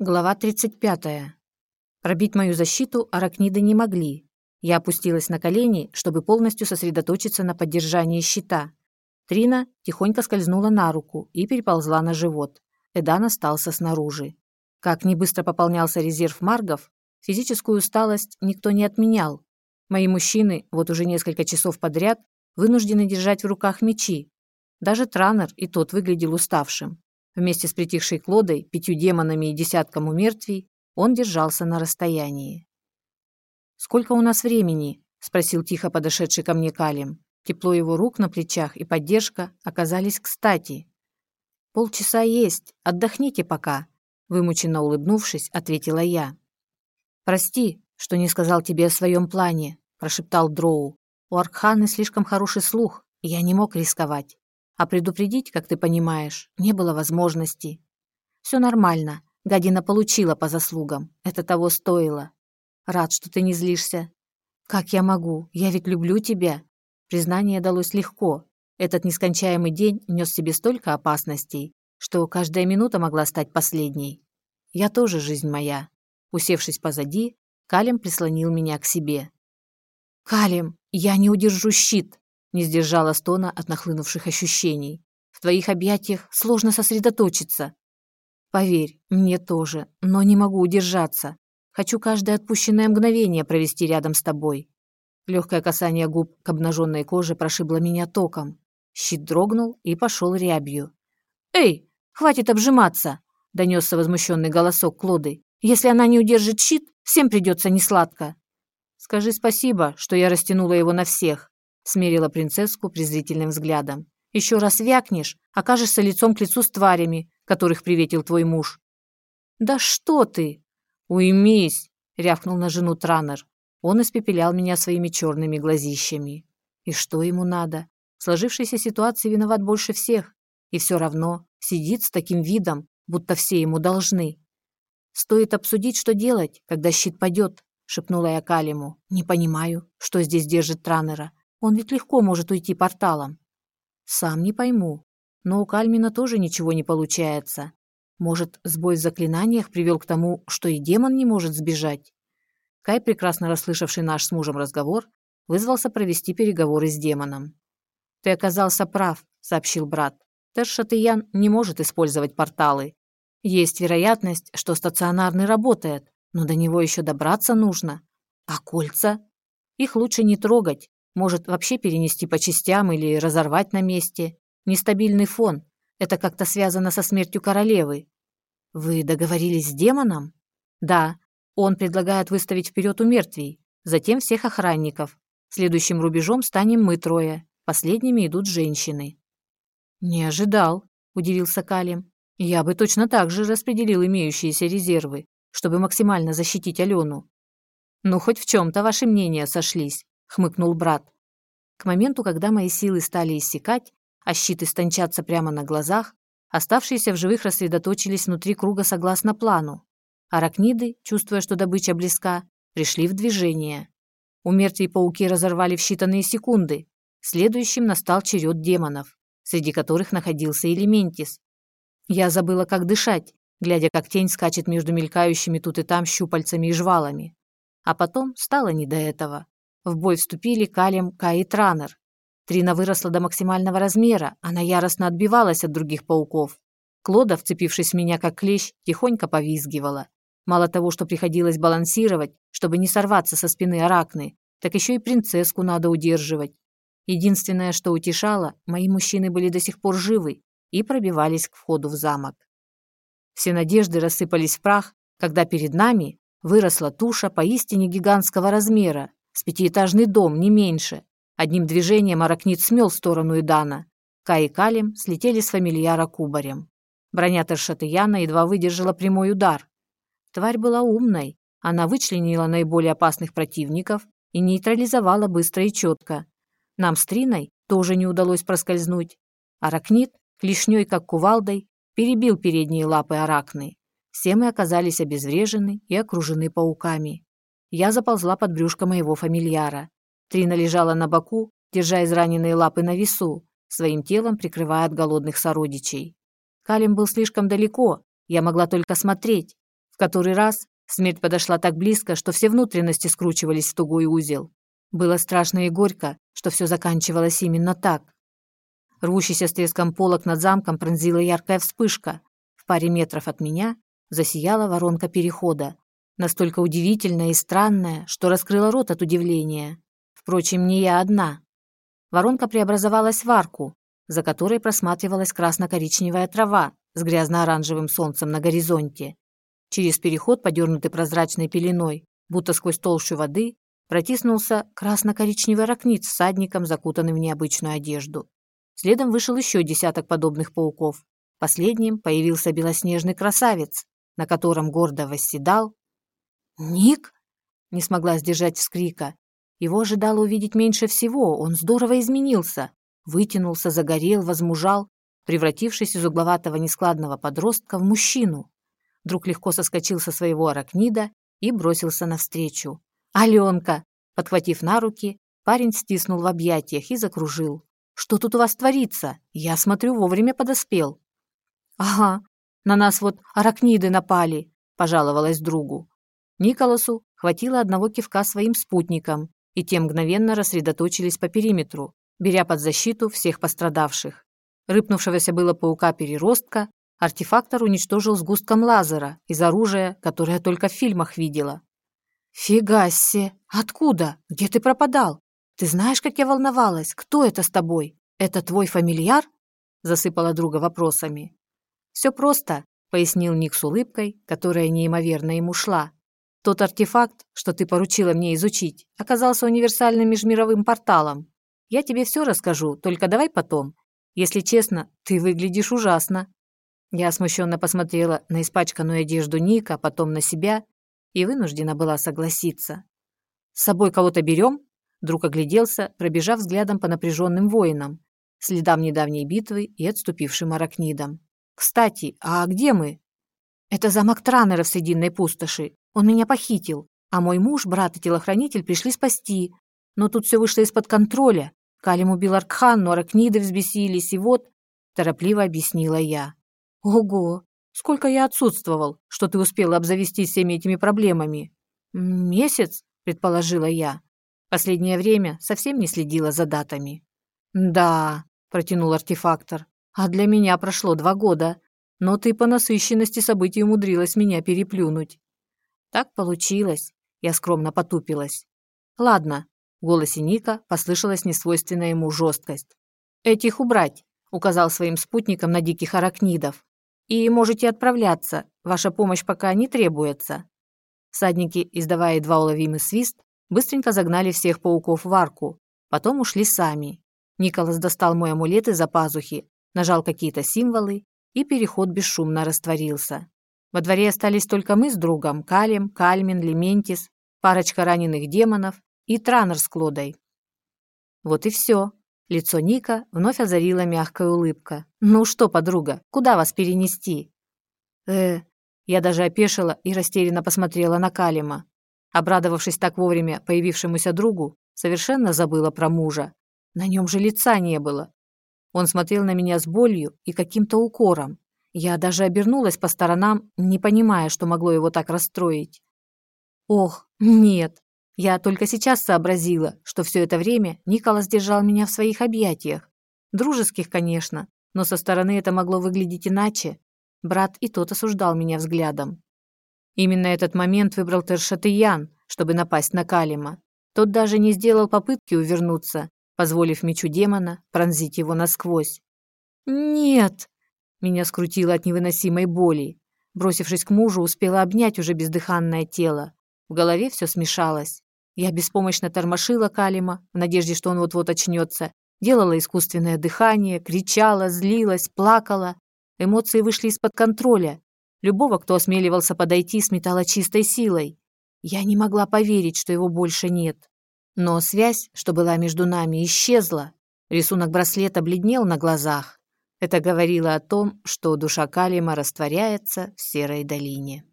Глава 35. Пробить мою защиту аракниды не могли. Я опустилась на колени, чтобы полностью сосредоточиться на поддержании щита. Трина тихонько скользнула на руку и переползла на живот. Эдан остался снаружи. Как не быстро пополнялся резерв маргов, физическую усталость никто не отменял. Мои мужчины вот уже несколько часов подряд вынуждены держать в руках мечи. Даже Транер и тот выглядел уставшим. Вместе с притихшей Клодой, пятью демонами и десятком умертвий он держался на расстоянии. «Сколько у нас времени?» – спросил тихо подошедший ко мне Калим. Тепло его рук на плечах и поддержка оказались кстати. «Полчаса есть, отдохните пока», – вымученно улыбнувшись, ответила я. «Прости, что не сказал тебе о своем плане», – прошептал Дроу. «У Аркханы слишком хороший слух, и я не мог рисковать. А предупредить, как ты понимаешь, не было возможности. Все нормально. Гадина получила по заслугам. Это того стоило. Рад, что ты не злишься. Как я могу? Я ведь люблю тебя. Признание далось легко. Этот нескончаемый день нес в себе столько опасностей, что каждая минута могла стать последней. Я тоже жизнь моя. Усевшись позади, Калим прислонил меня к себе. «Калим, я не удержу щит!» Не сдержала стона от нахлынувших ощущений. В твоих объятиях сложно сосредоточиться. Поверь, мне тоже, но не могу удержаться. Хочу каждое отпущенное мгновение провести рядом с тобой. Легкое касание губ к обнаженной коже прошибло меня током. Щит дрогнул и пошел рябью. «Эй, хватит обжиматься!» – донесся возмущенный голосок Клоды. «Если она не удержит щит, всем придется несладко». «Скажи спасибо, что я растянула его на всех смерила принцесску презрительным взглядом. «Еще раз вякнешь, окажешься лицом к лицу с тварями, которых приветил твой муж». «Да что ты!» «Уймись!» — рявкнул на жену Транер. Он испепелял меня своими черными глазищами. И что ему надо? В сложившейся ситуации виноват больше всех. И все равно сидит с таким видом, будто все ему должны. «Стоит обсудить, что делать, когда щит падет», — шепнула я Калиму. «Не понимаю, что здесь держит Транера. Он ведь легко может уйти порталом. Сам не пойму. Но у Кальмина тоже ничего не получается. Может, сбой в заклинаниях привел к тому, что и демон не может сбежать? Кай, прекрасно расслышавший наш с мужем разговор, вызвался провести переговоры с демоном. «Ты оказался прав», — сообщил брат. «Тершатыян не может использовать порталы. Есть вероятность, что стационарный работает, но до него еще добраться нужно. А кольца? Их лучше не трогать, может, вообще перенести по частям или разорвать на месте. Нестабильный фон. Это как-то связано со смертью королевы. Вы договорились с демоном? Да. Он предлагает выставить вперед у мертвей, затем всех охранников. Следующим рубежом станем мы трое. Последними идут женщины. Не ожидал, удивился Калим. Я бы точно так же распределил имеющиеся резервы, чтобы максимально защитить Алену. Ну, хоть в чем-то ваши мнения сошлись хмыкнул брат. К моменту, когда мои силы стали иссякать, а щит истончаться прямо на глазах, оставшиеся в живых рассредоточились внутри круга согласно плану. Аракниды, чувствуя, что добыча близка, пришли в движение. У мертвей пауки разорвали в считанные секунды. Следующим настал черед демонов, среди которых находился Элементис. Я забыла, как дышать, глядя, как тень скачет между мелькающими тут и там щупальцами и жвалами. А потом стало не до этого. В бой вступили Калим, Кай и. Трина выросла до максимального размера, она яростно отбивалась от других пауков. Клода, вцепившись в меня как клещ, тихонько повизгивала. Мало того, что приходилось балансировать, чтобы не сорваться со спины аракны, так еще и принцесску надо удерживать. Единственное, что утешало, мои мужчины были до сих пор живы и пробивались к входу в замок. Все надежды рассыпались в прах, когда перед нами выросла туша поистине гигантского размера, с пятиэтажный дом, не меньше. Одним движением аракнит смел в сторону Идана. Кай и Калим слетели с фамильяра кубарем. Броня Тершатыяна едва выдержала прямой удар. Тварь была умной. Она вычленила наиболее опасных противников и нейтрализовала быстро и четко. Нам с Триной тоже не удалось проскользнуть. Аракнит, клешней как кувалдой, перебил передние лапы аракны. Все мы оказались обезврежены и окружены пауками. Я заползла под брюшко моего фамильяра. Трина лежала на боку, держа израненные лапы на весу, своим телом прикрывая от голодных сородичей. Калим был слишком далеко, я могла только смотреть. В который раз смерть подошла так близко, что все внутренности скручивались в тугой узел. Было страшно и горько, что все заканчивалось именно так. Рвущийся с треском полок над замком пронзила яркая вспышка. В паре метров от меня засияла воронка перехода, настолько удивительная и странная, что раскрыла рот от удивления. Впрочем, не я одна. Воронка преобразовалась в арку, за которой просматривалась красно-коричневая трава с грязно-оранжевым солнцем на горизонте. Через переход, подернутый прозрачной пеленой, будто сквозь толщу воды, протиснулся красно-коричневый ракнит с всадником, закутанным в необычную одежду. Следом вышел еще десяток подобных пауков. Последним появился белоснежный красавец, на котором гордо восседал «Ник?» Не смогла сдержать вскрика. Его ожидало увидеть меньше всего, он здорово изменился. Вытянулся, загорел, возмужал, превратившись из угловатого нескладного подростка в мужчину. Вдруг легко соскочил со своего аракнида и бросился навстречу. «Аленка!» Подхватив на руки, парень стиснул в объятиях и закружил. «Что тут у вас творится? Я смотрю, вовремя подоспел». «Ага, на нас вот аракниды напали», – пожаловалась другу. Николасу хватило одного кивка своим спутникам, и те мгновенно рассредоточились по периметру, беря под защиту всех пострадавших. Рыпнувшегося было паука-переростка артефактор уничтожил сгустком лазера из оружия, которое только в фильмах видела. «Фига себе! Откуда? Где ты пропадал? Ты знаешь, как я волновалась? Кто это с тобой? Это твой фамильяр?» Засыпала друга вопросами. «Все просто», — пояснил Ник с улыбкой, которая неимоверно ему шла. Тот артефакт, что ты поручила мне изучить, оказался универсальным межмировым порталом. Я тебе все расскажу, только давай потом. Если честно, ты выглядишь ужасно». Я смущенно посмотрела на испачканную одежду Ника, потом на себя и вынуждена была согласиться. «С собой кого-то берем?» Друг огляделся, пробежав взглядом по напряженным воинам, следам недавней битвы и отступившим аракнидам. «Кстати, а где мы?» «Это замок Транера в Срединной пустоши. Он меня похитил, а мой муж, брат и телохранитель пришли спасти. Но тут все вышло из-под контроля. Калим убил Аркхан, но аракниды взбесились, и вот...» Торопливо объяснила я. «Ого! Сколько я отсутствовал, что ты успела обзавестись всеми этими проблемами?» «Месяц?» – предположила я. Последнее время совсем не следила за датами. «Да», – протянул артефактор, – «а для меня прошло два года. Но ты по насыщенности событий умудрилась меня переплюнуть. Так получилось. Я скромно потупилась. Ладно. В голосе Ника послышалась несвойственная ему жесткость. Этих убрать, указал своим спутникам на диких аракнидов. И можете отправляться. Ваша помощь пока не требуется. Садники, издавая едва уловимый свист, быстренько загнали всех пауков в арку. Потом ушли сами. Николас достал мой амулет из-за пазухи, нажал какие-то символы, и переход бесшумно растворился. Во дворе остались только мы с другом, Калем, Кальмин, Лементис, парочка раненых демонов и Транер с Клодой. Вот и все. Лицо Ника вновь озарила мягкая улыбка. «Ну что, подруга, куда вас перенести?» «Э...» Я даже опешила и растерянно посмотрела на Калима. Обрадовавшись так вовремя появившемуся другу, совершенно забыла про мужа. На нем же лица не было. Он смотрел на меня с болью и каким-то укором. Я даже обернулась по сторонам, не понимая, что могло его так расстроить. Ох, нет. Я только сейчас сообразила, что все это время Николас держал меня в своих объятиях. Дружеских, конечно, но со стороны это могло выглядеть иначе. Брат и тот осуждал меня взглядом. Именно этот момент выбрал Тершатыян, чтобы напасть на Калима. Тот даже не сделал попытки увернуться, позволив мечу демона пронзить его насквозь. «Нет!» Меня скрутило от невыносимой боли. Бросившись к мужу, успела обнять уже бездыханное тело. В голове все смешалось. Я беспомощно тормошила Калима, в надежде, что он вот-вот очнется. Делала искусственное дыхание, кричала, злилась, плакала. Эмоции вышли из-под контроля. Любого, кто осмеливался подойти, сметала чистой силой. Я не могла поверить, что его больше нет. Но связь, что была между нами, исчезла. Рисунок браслета бледнел на глазах. Это говорило о том, что душа Калима растворяется в серой долине.